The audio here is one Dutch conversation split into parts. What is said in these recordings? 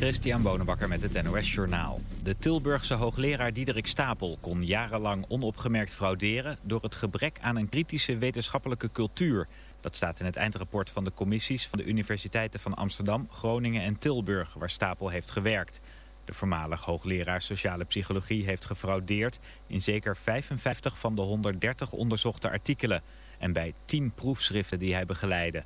Christian Bonenbakker met het NOS Journaal. De Tilburgse hoogleraar Diederik Stapel kon jarenlang onopgemerkt frauderen... door het gebrek aan een kritische wetenschappelijke cultuur. Dat staat in het eindrapport van de commissies van de universiteiten van Amsterdam, Groningen en Tilburg... waar Stapel heeft gewerkt. De voormalig hoogleraar sociale psychologie heeft gefraudeerd... in zeker 55 van de 130 onderzochte artikelen... en bij 10 proefschriften die hij begeleidde...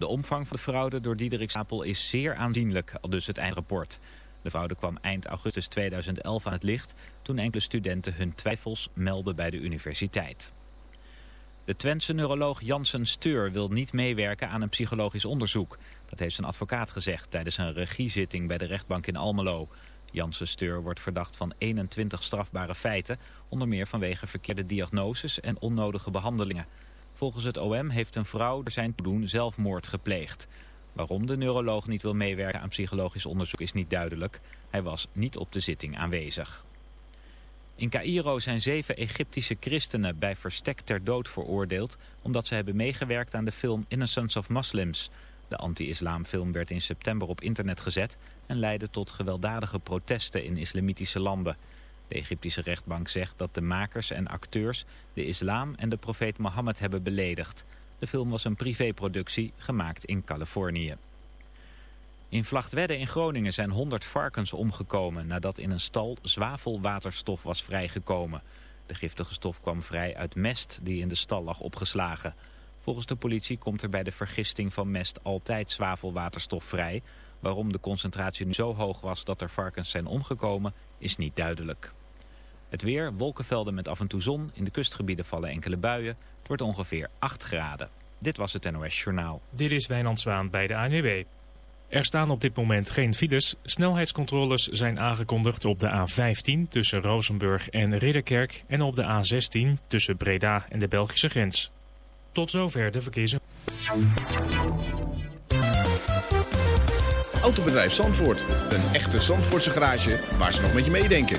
De omvang van de fraude door Diederik Stapel is zeer aanzienlijk, al dus het eindrapport. De fraude kwam eind augustus 2011 aan het licht... toen enkele studenten hun twijfels meldden bij de universiteit. De Twentse neuroloog Jansen Steur wil niet meewerken aan een psychologisch onderzoek. Dat heeft zijn advocaat gezegd tijdens een regiezitting bij de rechtbank in Almelo. Jansen Steur wordt verdacht van 21 strafbare feiten... onder meer vanwege verkeerde diagnoses en onnodige behandelingen... Volgens het OM heeft een vrouw door zijn toedoen zelfmoord gepleegd. Waarom de neuroloog niet wil meewerken aan psychologisch onderzoek is niet duidelijk. Hij was niet op de zitting aanwezig. In Cairo zijn zeven Egyptische christenen bij verstek ter dood veroordeeld... omdat ze hebben meegewerkt aan de film Innocence of Muslims. De anti-islamfilm werd in september op internet gezet... en leidde tot gewelddadige protesten in islamitische landen... De Egyptische rechtbank zegt dat de makers en acteurs de islam en de profeet Mohammed hebben beledigd. De film was een privéproductie gemaakt in Californië. In Vlachtwedde in Groningen zijn 100 varkens omgekomen nadat in een stal zwavelwaterstof was vrijgekomen. De giftige stof kwam vrij uit mest die in de stal lag opgeslagen. Volgens de politie komt er bij de vergisting van mest altijd zwavelwaterstof vrij. Waarom de concentratie nu zo hoog was dat er varkens zijn omgekomen is niet duidelijk. Het weer, wolkenvelden met af en toe zon. In de kustgebieden vallen enkele buien. Het wordt ongeveer 8 graden. Dit was het NOS Journaal. Dit is Wijnand Zwaan bij de ANWB. Er staan op dit moment geen files. Snelheidscontroles zijn aangekondigd op de A15 tussen Rozenburg en Ridderkerk... en op de A16 tussen Breda en de Belgische grens. Tot zover de verkeers. Autobedrijf Zandvoort. Een echte Zandvoortse garage waar ze nog met je meedenken.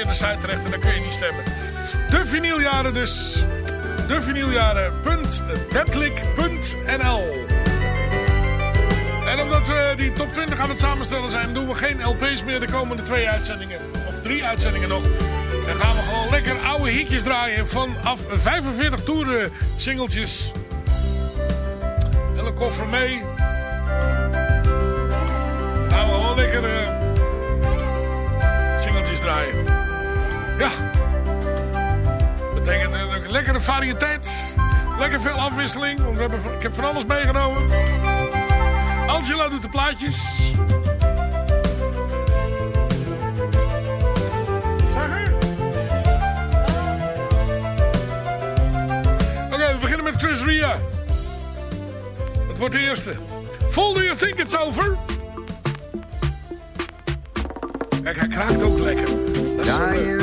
een verkeerde site terecht en dan kun je niet stemmen. De vinyljaren dus. De vinyljaren.webklik.nl En omdat we die top 20 aan het samenstellen zijn, doen we geen LP's meer de komende twee uitzendingen. Of drie uitzendingen nog. Dan gaan we gewoon lekker oude hitjes draaien vanaf 45 toeren singeltjes. Hele koffer mee. Lekkere variëteit. Lekker veel afwisseling. Want we hebben, ik heb van alles meegenomen. Angela doet de plaatjes. Oké, we beginnen met Chris Ria. Dat wordt de eerste. Full Do You Think It's Over? Kijk, hij kraakt ook lekker. Dat is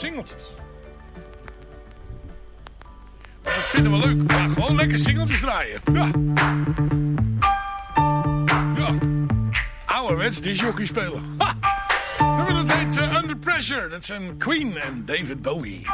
singeltjes. Dat vinden we leuk. maar gewoon lekker singeltjes draaien. Ja. Ja. Ouderwets disjockey spelen. Ha! Dat heet Under Pressure. Dat zijn Queen en David Bowie.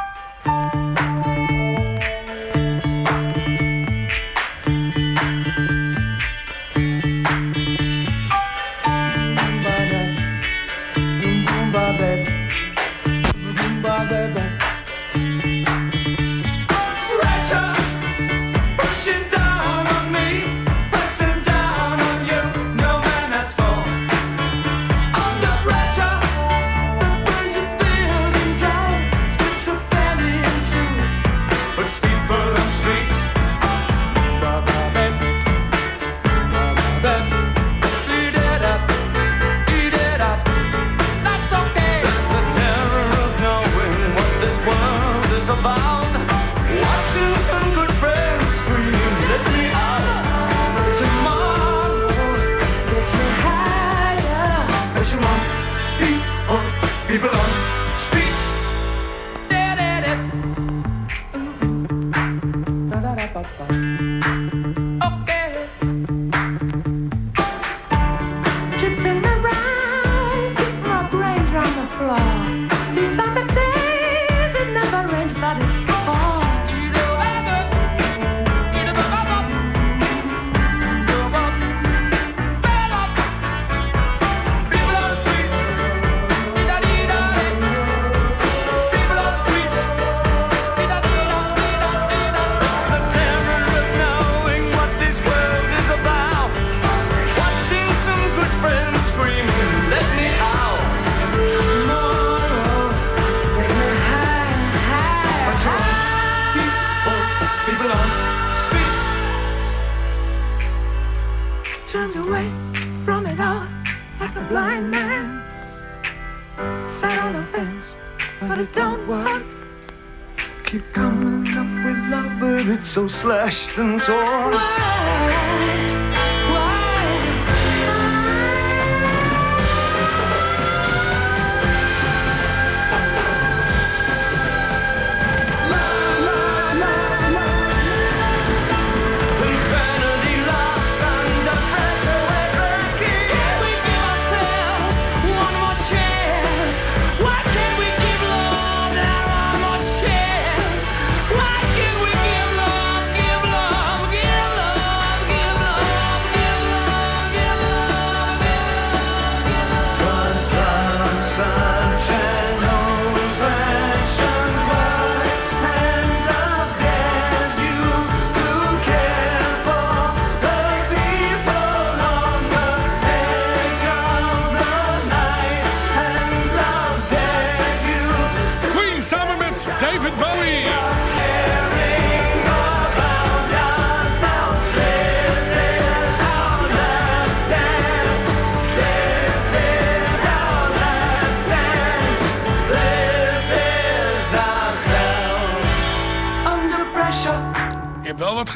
Slashed and torn.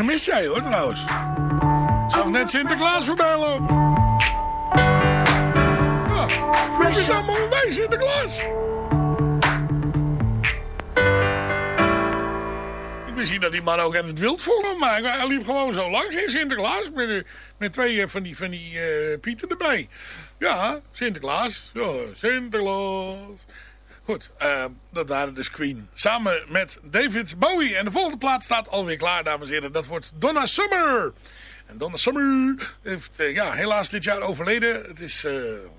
Gemist jij hoor trouwens. Zag net Sinterklaas voorbij lopen. Ja, wat is allemaal Sinterklaas? Ik wist niet dat die man ook in het wild volgde, maar hij liep gewoon zo langs in Sinterklaas. Met, met twee eh, van die, van die uh, pieten erbij. Ja, Sinterklaas. Ja, Sinterklaas. Goed, uh, dat waren dus Queen. Samen met David Bowie. En de volgende plaat staat alweer klaar, dames en heren. Dat wordt Donna Summer. En Donna Summer heeft uh, ja, helaas dit jaar overleden. Het is, uh,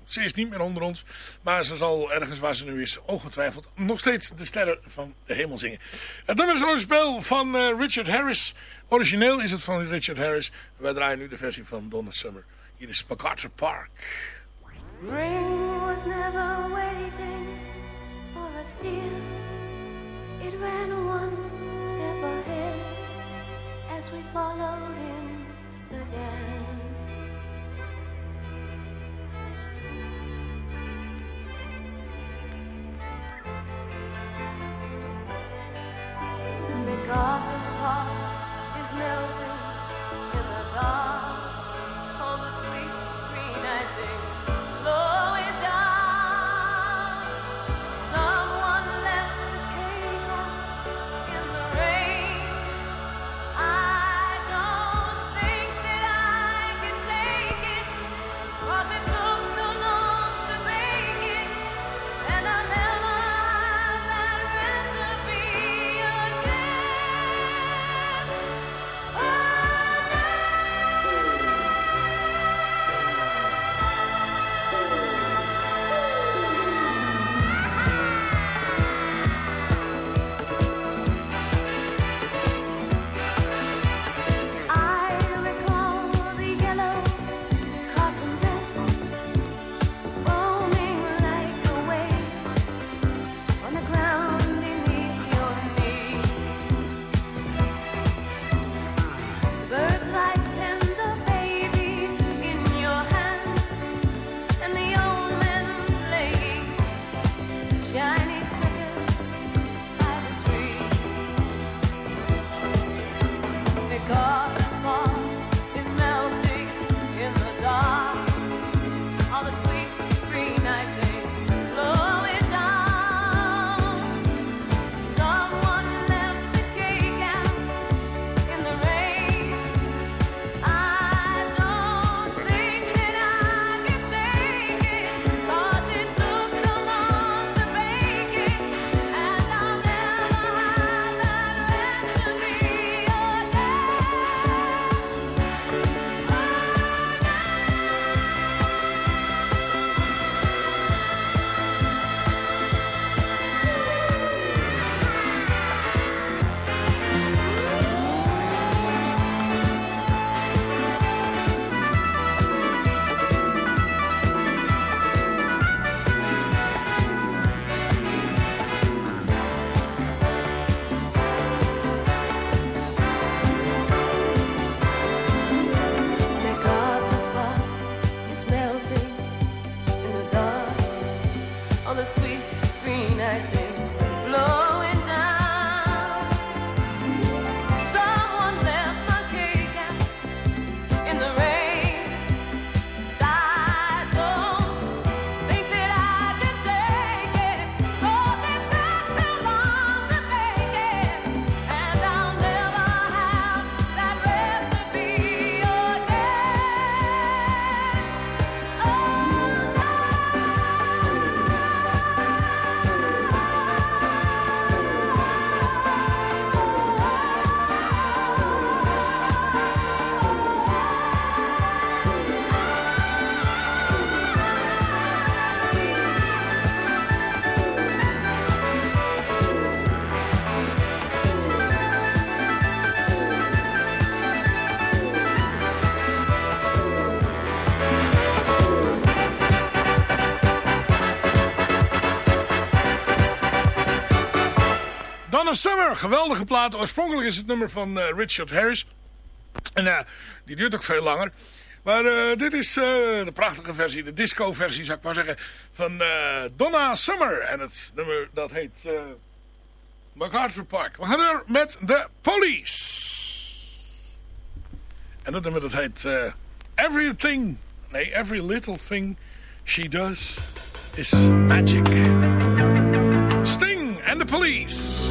ze is niet meer onder ons. Maar ze zal ergens waar ze nu is, ongetwijfeld, nog steeds de sterren van de hemel zingen. Het nummer is een spel van Richard Harris. Origineel is het van Richard Harris. Wij draaien nu de versie van Donna Summer. Hier is MacArthur Park. Rain was never. it ran one step ahead as we followed in the dance. Because Summer, geweldige plaat. Oorspronkelijk is het nummer van eh, Richard Harris. En uh, die duurt ook veel langer. Maar uh, dit is de prachtige versie, de disco versie zou ik maar zeggen, van Donna Summer. En het nummer dat heet MacArthur Park. We gaan er met de Police. En dat nummer dat heet Everything, nee, Every Little Thing She Does Is Magic. Sting and the Police.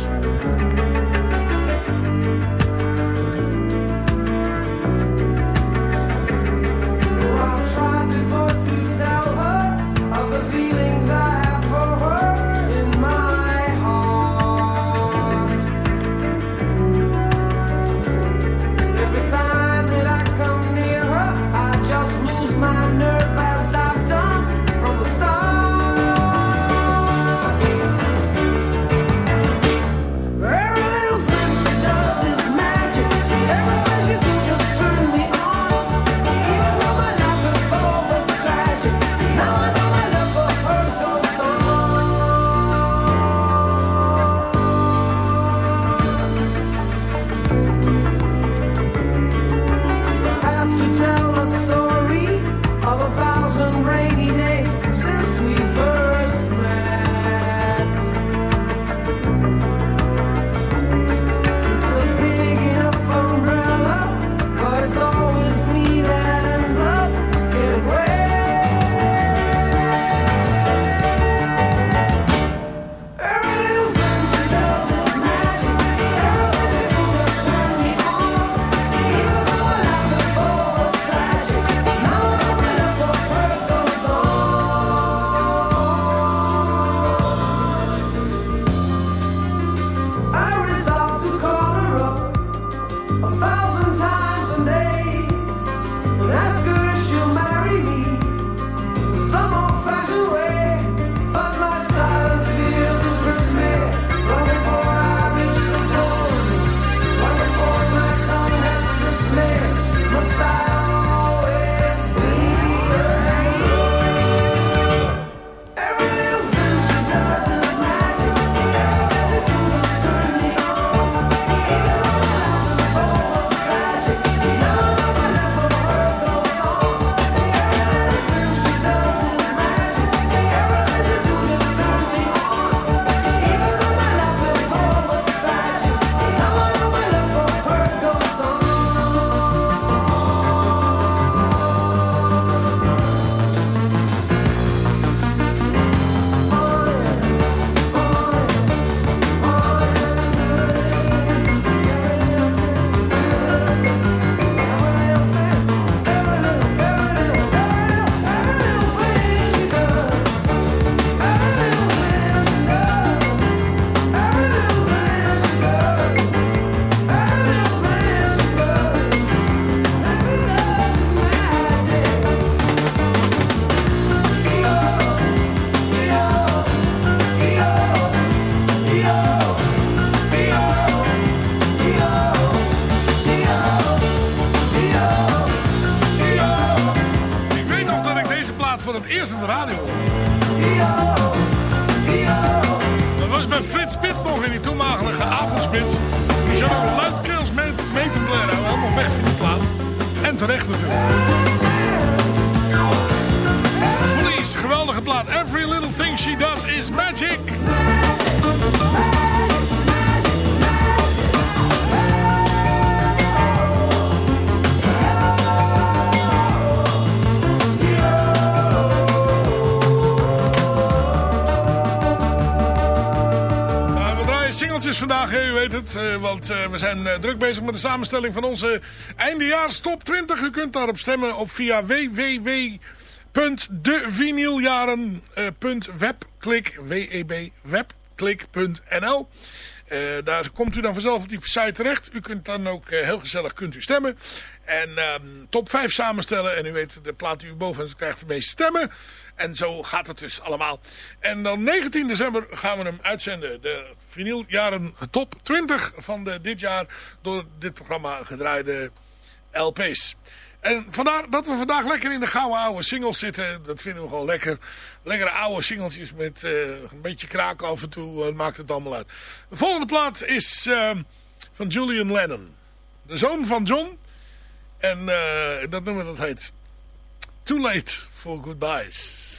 Eh, want uh, we zijn uh, druk bezig met de samenstelling van onze eindejaars top 20. U kunt daarop stemmen op via www.devinyljaren.webklik webklik.nl daar komt u dan vanzelf op die site terecht. U kunt dan ook heel gezellig kunt u stemmen. En ehm, top 5 samenstellen. En u weet, de plaat die u boven krijgt de meeste stemmen. En zo gaat het dus allemaal. En dan 19 december gaan we hem uitzenden. De vinyljaren top 20 van de, dit jaar door dit programma gedraaide LP's. En vandaar dat we vandaag lekker in de gouden oude singles zitten. Dat vinden we gewoon lekker. Lekkere oude singeltjes met uh, een beetje kraken af en toe. Uh, maakt het allemaal uit. De volgende plaat is uh, van Julian Lennon. De zoon van John. En dat nummer dat heet Too Late for Goodbyes.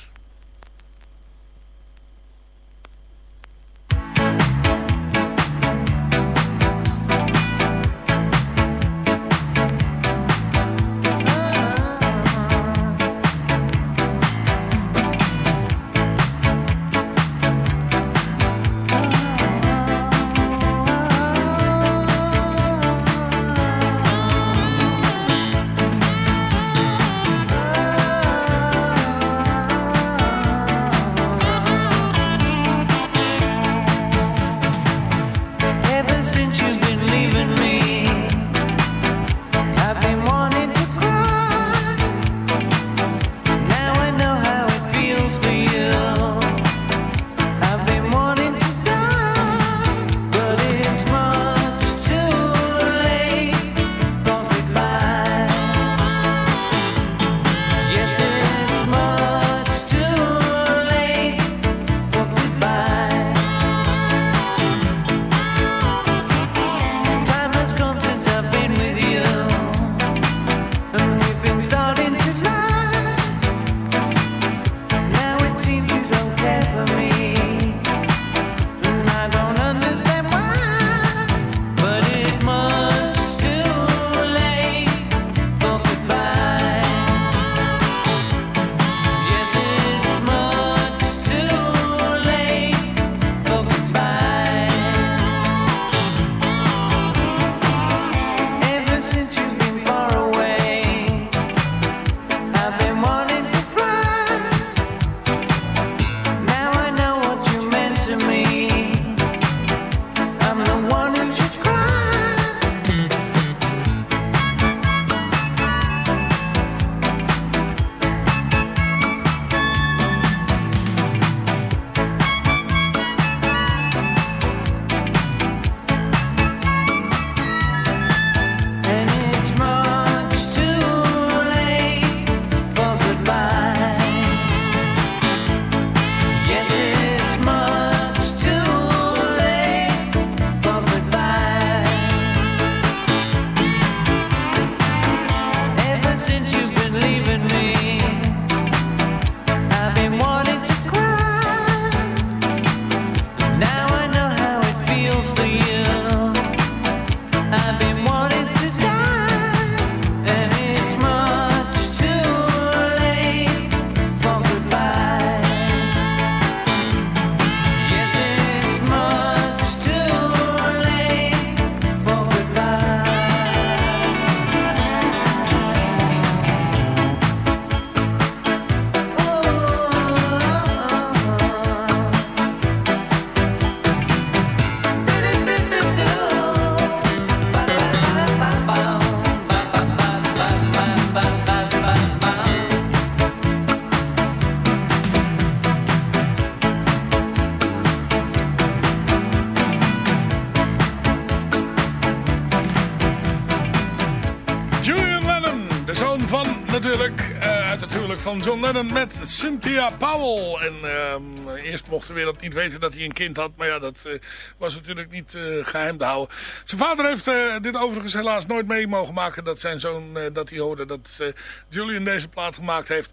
Met Cynthia Powell. En uh, eerst mochten we weer dat niet weten dat hij een kind had. Maar ja, dat uh, was natuurlijk niet uh, geheim te houden. Zijn vader heeft uh, dit overigens helaas nooit mee mogen maken. Dat zijn zoon, dat hij hoorde dat Julian deze plaat gemaakt heeft.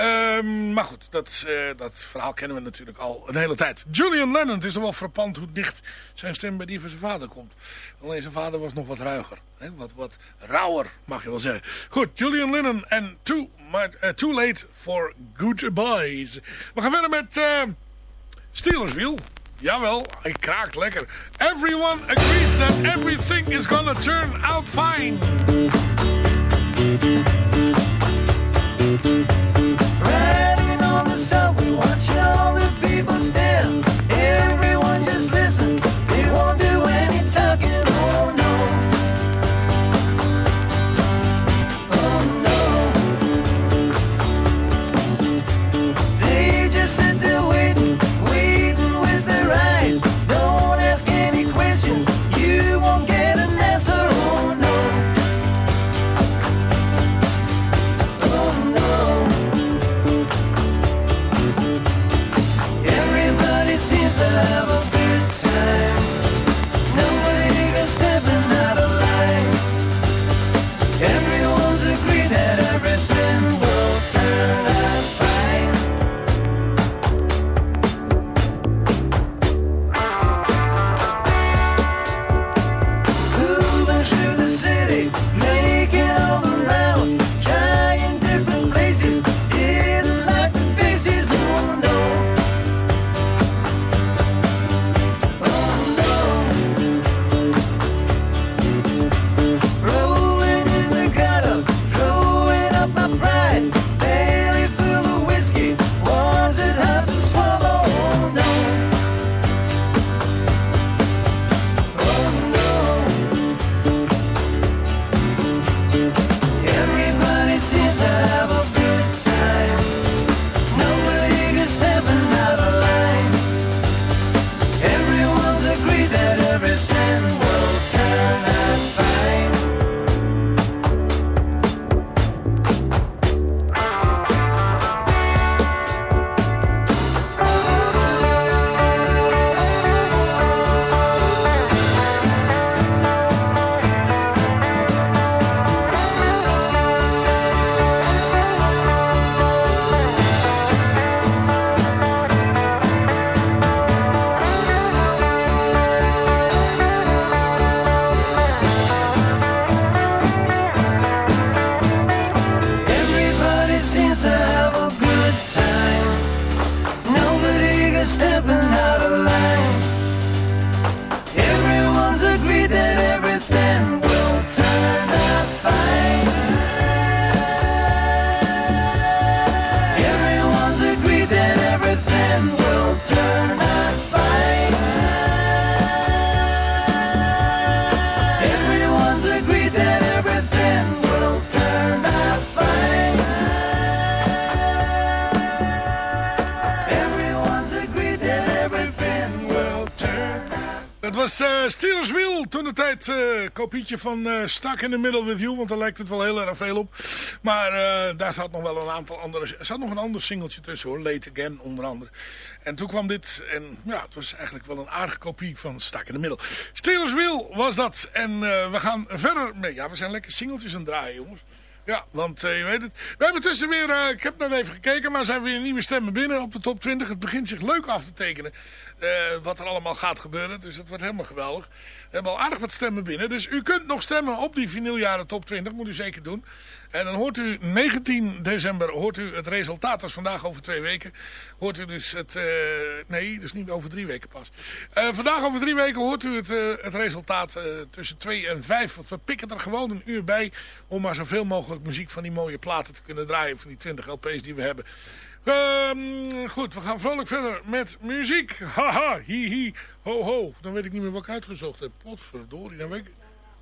Um, maar goed, dat, dat verhaal kennen we natuurlijk al een hele tijd. Julian Lennon, het is wel frappant hoe dicht zijn stem bij die van zijn vader komt. Alleen zijn vader was nog wat ruiger. Hè? Wat, wat rauwer, mag je wel zeggen. Goed, Julian Lennon en Too, uh, too Late for Goodbyes. We gaan verder met uh, Steelers Wheel. Jawel, hij kraakt lekker. Everyone agreed that everything is gonna turn out fine. Uh, Steelers Wheel. Toen de tijd uh, kopietje van uh, Stuck in the Middle with You. Want daar lijkt het wel heel erg veel op. Maar daar zat nog wel een aantal andere... Er zat nog een ander singeltje tussen hoor. Late Again onder andere. En toen kwam dit. En ja, het was eigenlijk wel een aardige kopie van Stuck in the Middle. Steelers Wheel was dat. En we gaan verder. Nee, ja, we zijn lekker singeltjes aan het draaien jongens. Ja, want je weet het. We hebben tussen weer, ik heb net even gekeken, maar zijn weer nieuwe stemmen binnen op de top 20. Het begint zich leuk af te tekenen uh, wat er allemaal gaat gebeuren. Dus het wordt helemaal geweldig. We hebben al aardig wat stemmen binnen. Dus u kunt nog stemmen op die vinyljaren top 20, moet u zeker doen. En dan hoort u 19 december hoort u het resultaat. Dat is vandaag over twee weken. Hoort u dus het... Uh, nee, dus niet over drie weken pas. Uh, vandaag over drie weken hoort u het, het resultaat tussen 2 en 5. Want we pikken er gewoon een uur bij. Om maar zoveel mogelijk muziek van die mooie platen te kunnen draaien. Van die 20 LP's die we hebben. Um, goed, we gaan vrolijk verder met muziek. Haha, hi hi, ho ho. Dan weet ik niet meer wat ik uitgezocht heb. Potverdorie, dan weet ik...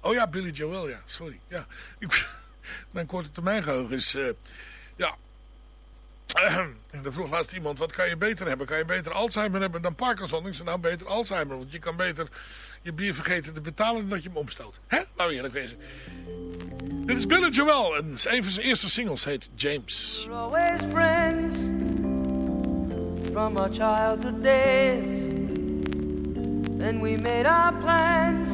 Oh ja, Billy Joel, ja, sorry. Ja. Ik... Mijn korte termijn is... Uh, ja. Dan vroeg laatst iemand, wat kan je beter hebben? Kan je beter Alzheimer hebben dan Parkinson? Ik zei, nou beter Alzheimer. Want je kan beter je bier vergeten te betalen dan dat je hem omstoot. Hè? We eerlijk wezen. Dit is Billy Joel. En een van zijn eerste singles heet James. We're always friends. From our childhood days. Then we made our plans.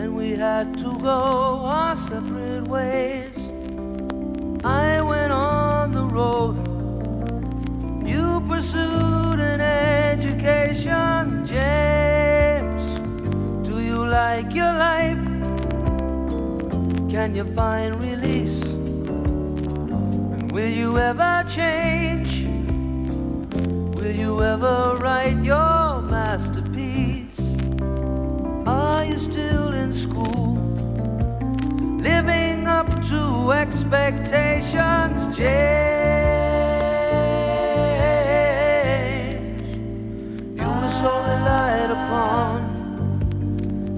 and we had to go our separate ways. I went on the road, you pursued an education. James, do you like your life? Can you find release? And will you ever change? Will you ever write your masterpiece? Are you still in school? Living up to expectations, James. You were so relied upon.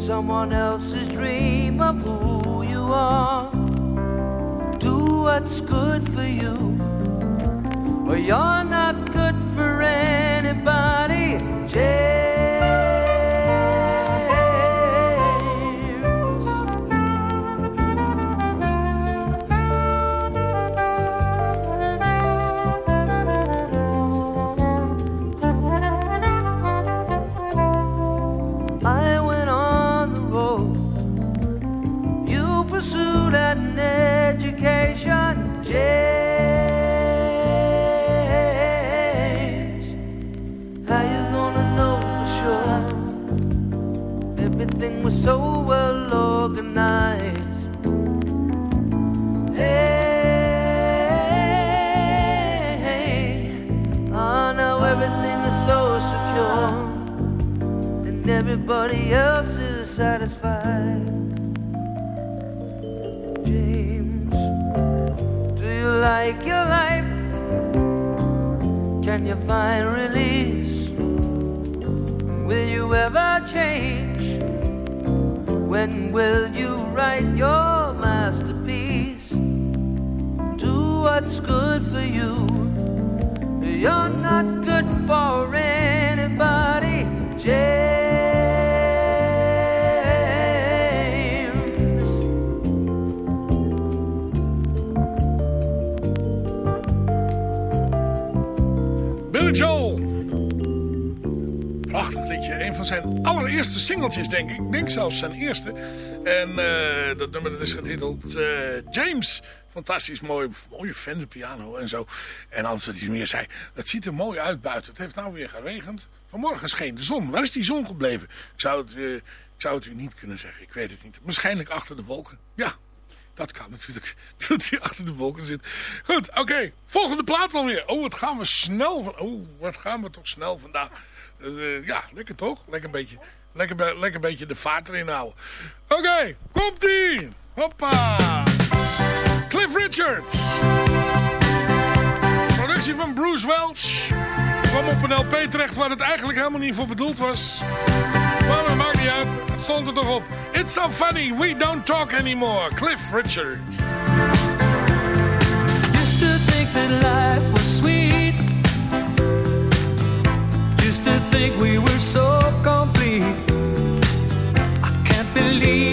someone else's dream of who you are? Do what's good for you, Well, you're not good for anybody. James. Singeltjes, denk ik. Denk zelfs zijn eerste. En uh, dat nummer dat is getiteld uh, James. Fantastisch mooi, mooie Fender piano en zo. En alles wat hij meer zei. Het ziet er mooi uit buiten. Het heeft nou weer geregend. Vanmorgen scheen de zon. Waar is die zon gebleven? Ik zou het, uh, ik zou het u niet kunnen zeggen. Ik weet het niet. Waarschijnlijk achter de wolken. Ja, dat kan natuurlijk. Dat hij achter de wolken zit. Goed, oké. Volgende plaat alweer. Oh, wat gaan we snel van. Oh, wat gaan we toch snel vandaag. Eh, ja, lekker toch? Lekker beetje, lekker, lekker beetje de vaart erin houden. Oké, komt-ie! Hoppa! Cliff Richards. Productie van Bruce Welch. Kwam op een LP terecht waar het eigenlijk helemaal niet voor bedoeld was. Maar dat maakt niet uit. Het stond er toch op. It's so funny, we don't talk anymore. Cliff Richards. Used to think that life was sweet. Used to think we were believe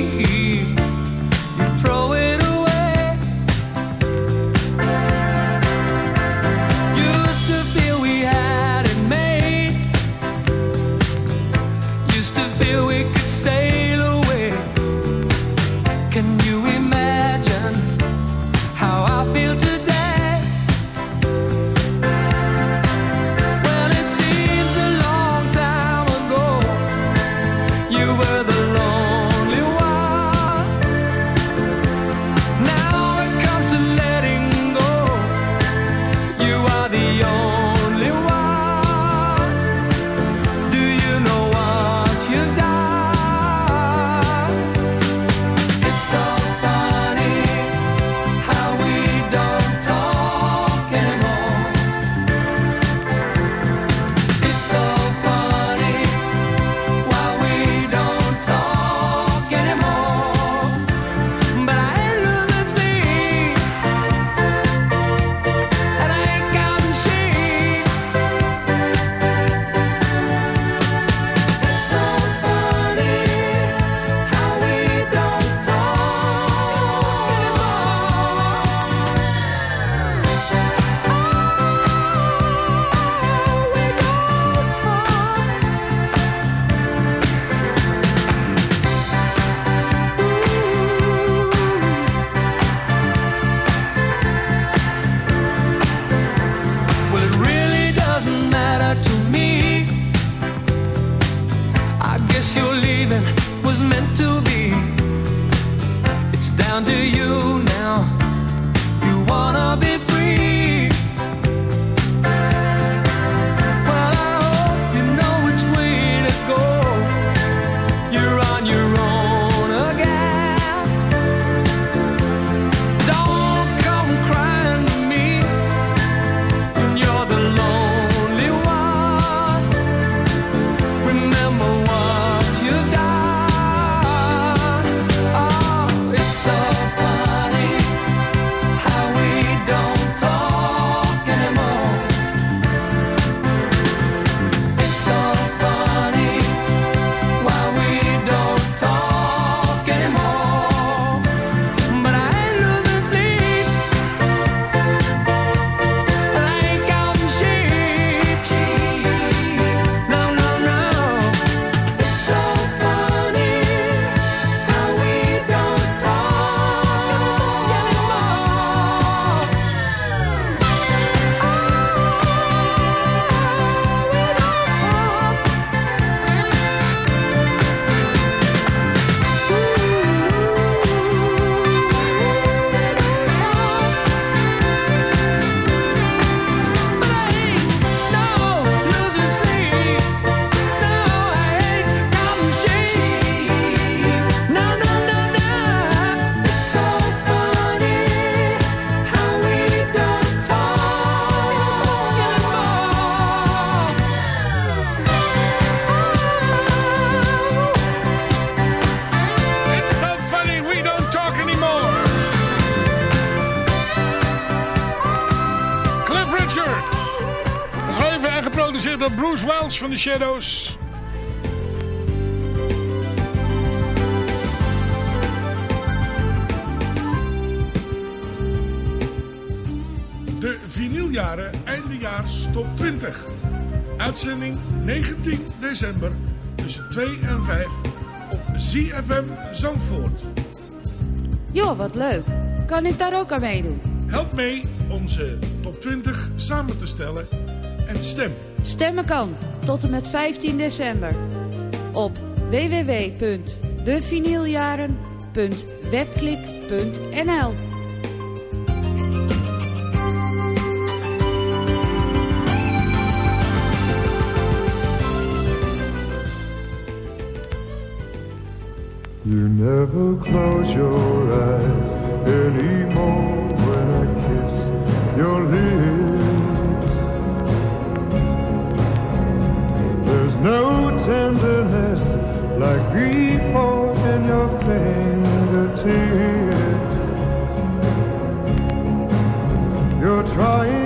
Van The Shadows. De vinyljaren eindejaars top 20. Uitzending 19 december tussen 2 en 5 op ZFM Zandvoort. Joh, wat leuk. Kan ik daar ook aan meedoen? Help mee onze top 20 samen te stellen en stem. Stemmen kan tot en met 15 december. Op www.devinieljaren.webklik.nl You never close your eyes anymore when I kiss your lips. No tenderness like grief in your fingertips. You're trying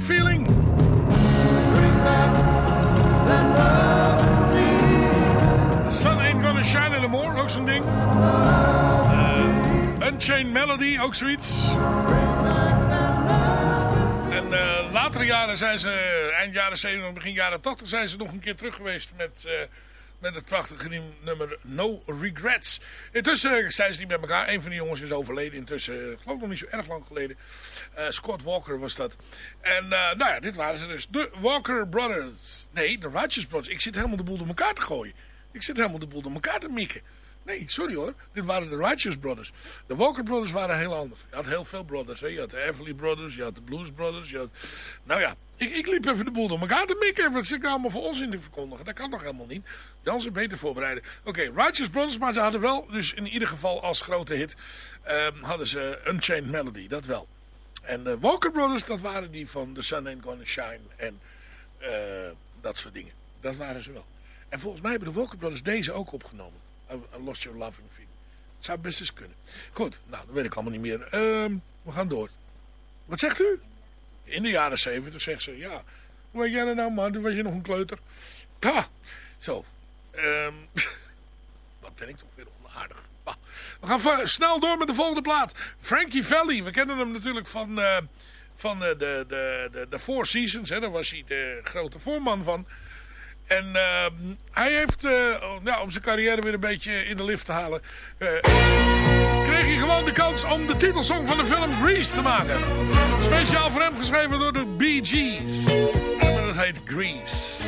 Feeling. The Sun Ain't Gonna Shine Anymore, ook zo'n ding. Eh, Unchained Melody, ook zoiets. En eh, latere jaren zijn ze, eind jaren 70, begin jaren 80, zijn ze nog een keer terug geweest met, eh, met het prachtige nummer No Regrets. Intussen zijn ze niet met elkaar. Een van die jongens is overleden intussen, eh, ik geloof nog niet zo erg lang geleden. Eh, Scott Walker was dat. En eh, nou ja, dit waren ze dus. De Walker Brothers. Nee, de Righteous Brothers. Ik zit helemaal de boel door elkaar te gooien. Ik zit helemaal de boel door elkaar te mikken. Nee, sorry hoor. Dit waren de Righteous Brothers. De Walker Brothers waren heel anders. Je had heel veel brothers. Hè? Je had de Everly Brothers, je had de Blues Brothers. Je had... Nou ja, ik, ik liep even de boel door elkaar te mikken. Wat zit ik nou allemaal voor ons in te verkondigen? Dat kan toch helemaal niet? Jan ze beter voorbereiden. Oké, Righteous Brothers, maar ze hadden wel, dus in ieder geval als grote hit, ehm, hadden ze Unchained Melody, dat wel. En de Walker Brothers, dat waren die van The Sun Ain't Gonna Shine en eh, dat soort dingen. Dat waren ze wel. En volgens mij hebben de Walker Brothers deze ook opgenomen. I, I Lost Your Loving Feeling. Het zou best eens kunnen. Goed, nou, dat weet ik allemaal niet meer. Ehm, we gaan door. Wat zegt u? In de jaren zeventig zegt ze, ja. Hoe weet jij dat nou, man? Toen was je nog een kleuter. Ha! Zo. Ehm wat ben ik toch weer onaardig. We gaan snel door met de volgende plaat. Frankie Valli. We kennen hem natuurlijk van, eh, van eh, de, de, de, de Four Seasons. Hè. Daar was hij de grote voorman van. En ehm, hij heeft, eh, ja, om zijn carrière weer een beetje in de lift te halen... eh, kreeg hij gewoon de kans om de titelsong van de film Grease te maken. Speciaal voor hem geschreven door de Bee Gees. En dat heet Grease.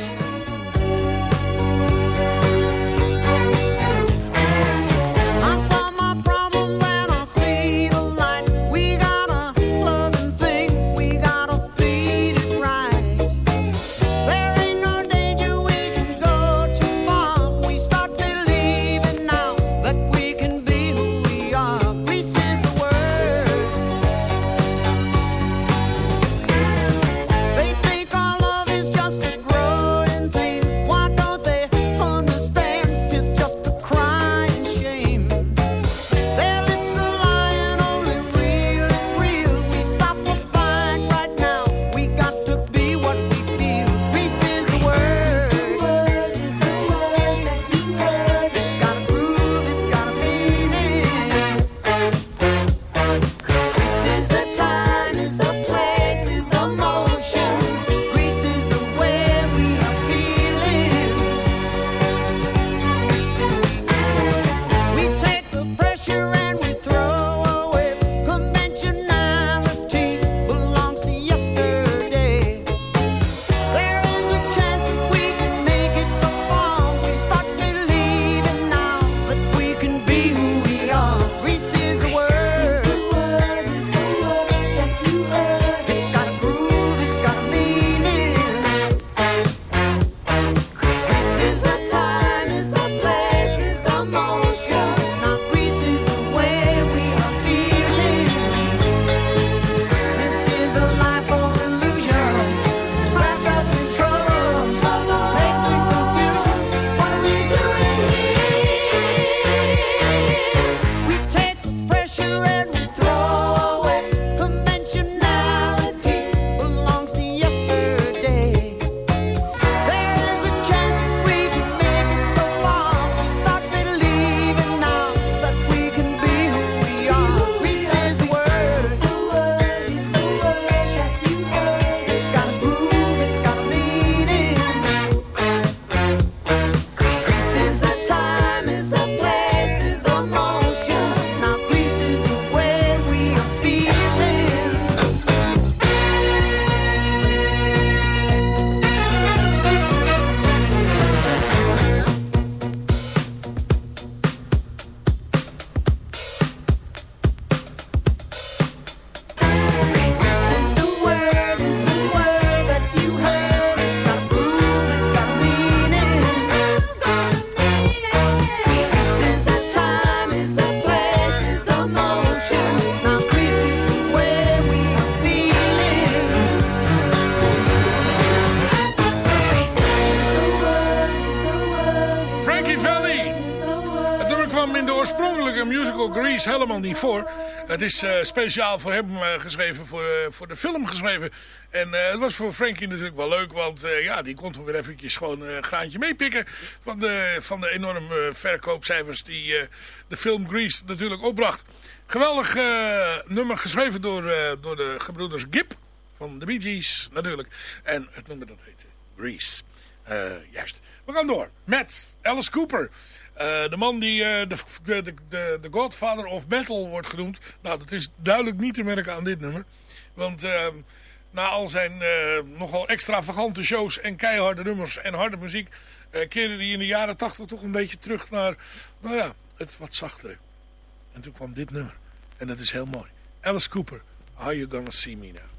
Helemaal niet voor. Het is eh, speciaal voor hem eh, geschreven, voor, eh, voor de film geschreven. En het was voor Frankie natuurlijk wel leuk, want ja, die kon toch weer eventjes gewoon een graantje meepikken. Van de, van de enorme verkoopcijfers die de film Grease natuurlijk opbracht. Geweldig nummer geschreven door, door de gebroeders Gibb van de Bee Gees natuurlijk. En het nummer dat heet Grease. Juist. We gaan door met Alice Cooper. Eh, de man die eh, de, de, Godfather of Metal wordt genoemd. Nou, dat is duidelijk niet te merken aan dit nummer. Want eh, na al zijn eh, nogal extravagante shows en keiharde nummers en harde muziek... keerde hij in de jaren tachtig toch een beetje terug naar, nou ja, het wat zachtere. En toen kwam dit nummer. En dat is heel mooi. Alice Cooper, How You Gonna See Me Now.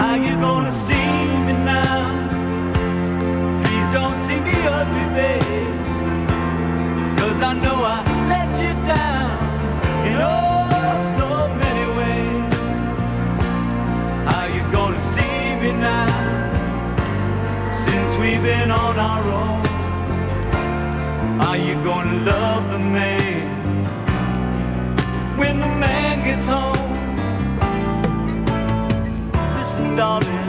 How you gonna see me now? Please don't see me I know I let you down in oh so many ways. How you gonna see me now? Since we've been on our own, are you gonna love the man? When the man gets home. Darling,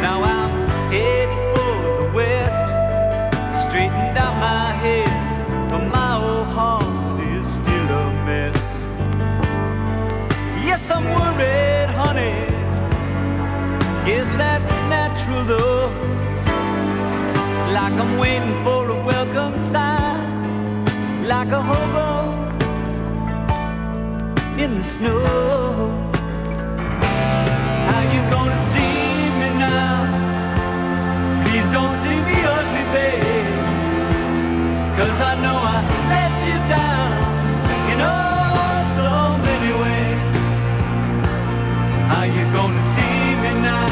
now I'm headed for the west. Straightened out my head, but my old heart is still a mess. Yes, I'm worried, honey. Guess that's natural though. It's like I'm waiting for a welcome sign, like a hobo in the snow. Don't see me ugly, babe. Cause I know I let you down in oh so many ways. How you gonna see me now?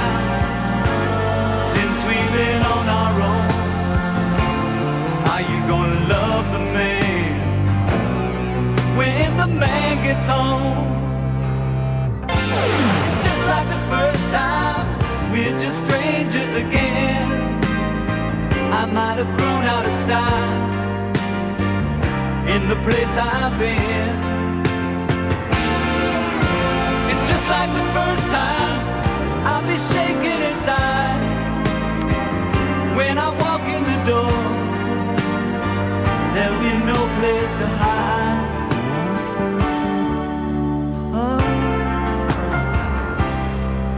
Since we've been on our own. How you gonna love the man when the man gets home? Just like the first time, we're just strangers again. I might have grown out of style in the place I've been. And just like the first time, I'll be shaking inside when I walk in the door. There'll be no place to hide. Oh,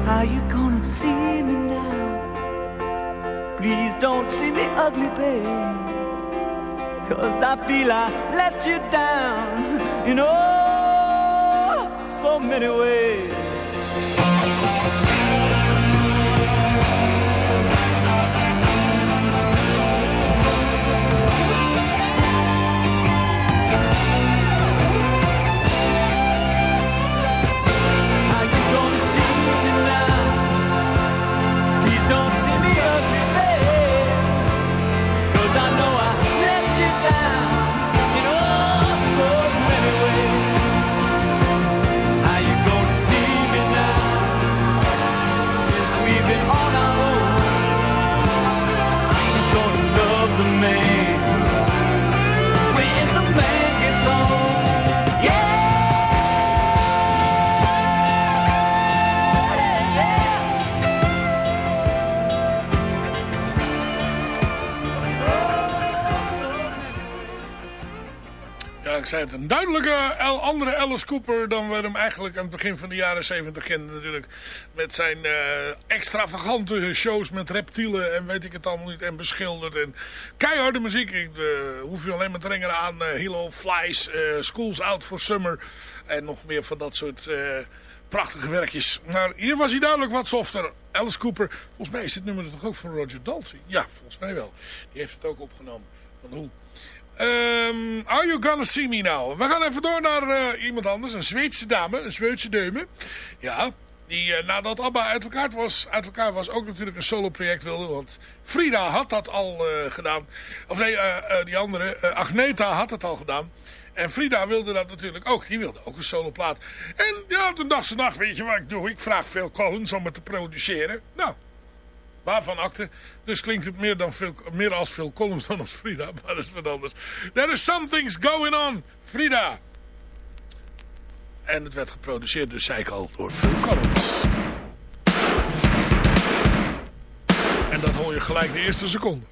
how you gonna see me now? Please don't see me ugly, babe. Cause I feel I let you down in oh so many ways. Het. Een duidelijke El- andere Alice Cooper dan we hem eigenlijk aan het begin van de jaren 70 kenden natuurlijk. Met zijn eh, extravagante shows met reptielen en weet ik het allemaal niet. En beschilderd en keiharde muziek. Ik eh, hoef je alleen maar te herinneren aan eh Hello Flies, Schools Out for Summer. En nog meer van dat soort prachtige werkjes. Maar hier was hij duidelijk wat softer. Alice Cooper, volgens mij is dit nummer toch ook van Roger Daltrey? Ja, volgens mij wel. Die heeft het ook opgenomen. Van hoe? Ehm, are you gonna see me now? We gaan even door naar eh, iemand anders. Een Zweedse dame. Een Zweedse deume. Ja. Die eh, nadat ABBA uit elkaar, was, uit elkaar was ook natuurlijk een solo project wilde. Want Frida had dat al eh, gedaan. Of nee, die andere. Agneta had het al gedaan. En Frida wilde dat natuurlijk ook. Die wilde ook een soloplaat. En ja, toen dacht ze, nou weet je wat ik doe? Ik vraag Phil Collins om het te produceren. Nou, Waarvan akte. Dus klinkt het meer, dan veel, meer als Phil Collins dan als Frida. Maar dat is wat anders. There is something's going on. Frida. En het werd geproduceerd, dus zei ik al, door Phil Collins. En dat hoor je gelijk de eerste seconde.